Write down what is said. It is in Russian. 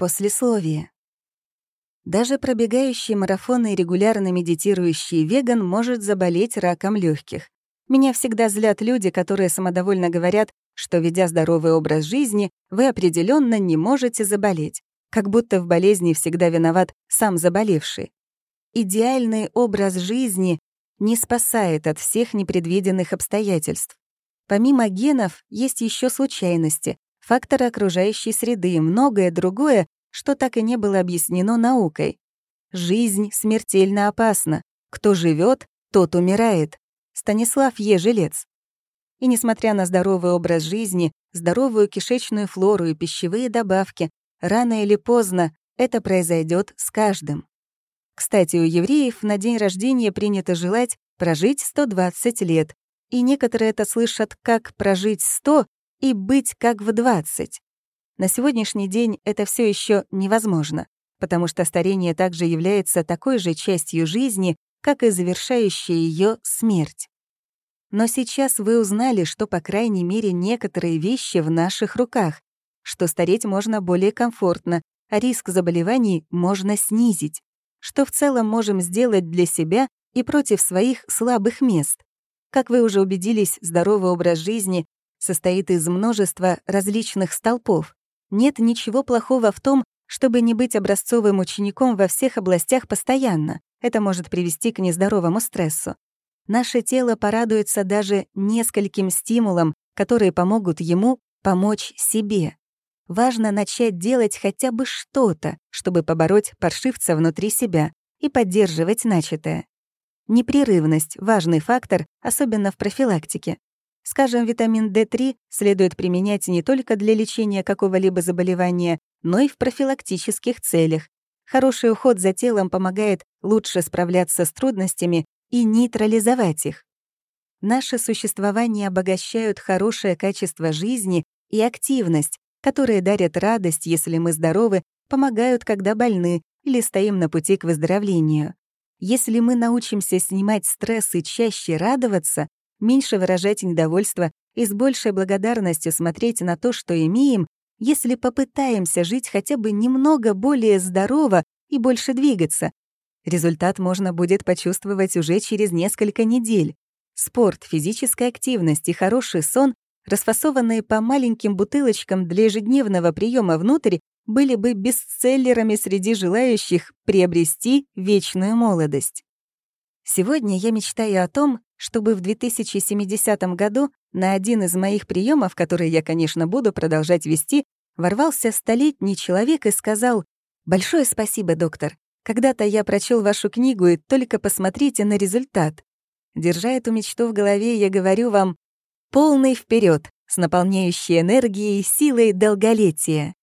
Послесловие. Даже пробегающий марафоны и регулярно медитирующий веган может заболеть раком легких. Меня всегда злят люди, которые самодовольно говорят, что, ведя здоровый образ жизни, вы определенно не можете заболеть, как будто в болезни всегда виноват сам заболевший. Идеальный образ жизни не спасает от всех непредвиденных обстоятельств. Помимо генов есть еще случайности, факторы окружающей среды и многое другое, что так и не было объяснено наукой. Жизнь смертельно опасна. Кто живет, тот умирает. Станислав Ежелец. И несмотря на здоровый образ жизни, здоровую кишечную флору и пищевые добавки, рано или поздно это произойдет с каждым. Кстати, у евреев на день рождения принято желать прожить 120 лет, и некоторые это слышат как прожить 100 и быть как в 20. На сегодняшний день это все еще невозможно, потому что старение также является такой же частью жизни, как и завершающая ее смерть. Но сейчас вы узнали, что, по крайней мере, некоторые вещи в наших руках, что стареть можно более комфортно, а риск заболеваний можно снизить, что в целом можем сделать для себя и против своих слабых мест. Как вы уже убедились, здоровый образ жизни состоит из множества различных столпов. Нет ничего плохого в том, чтобы не быть образцовым учеником во всех областях постоянно. Это может привести к нездоровому стрессу. Наше тело порадуется даже нескольким стимулам, которые помогут ему помочь себе. Важно начать делать хотя бы что-то, чтобы побороть паршивца внутри себя и поддерживать начатое. Непрерывность — важный фактор, особенно в профилактике. Скажем, витамин D3 следует применять не только для лечения какого-либо заболевания, но и в профилактических целях. Хороший уход за телом помогает лучше справляться с трудностями и нейтрализовать их. Наше существование обогащают хорошее качество жизни и активность, которые дарят радость, если мы здоровы, помогают, когда больны или стоим на пути к выздоровлению. Если мы научимся снимать стресс и чаще радоваться, меньше выражать недовольство и с большей благодарностью смотреть на то, что имеем, если попытаемся жить хотя бы немного более здорово и больше двигаться. Результат можно будет почувствовать уже через несколько недель. Спорт, физическая активность и хороший сон, расфасованные по маленьким бутылочкам для ежедневного приема внутрь, были бы бестселлерами среди желающих приобрести вечную молодость. Сегодня я мечтаю о том, чтобы в 2070 году на один из моих приемов, который я, конечно, буду продолжать вести, ворвался столетний человек и сказал «Большое спасибо, доктор. Когда-то я прочел вашу книгу, и только посмотрите на результат. Держа эту мечту в голове, я говорю вам «Полный вперед с наполняющей энергией, силой долголетия».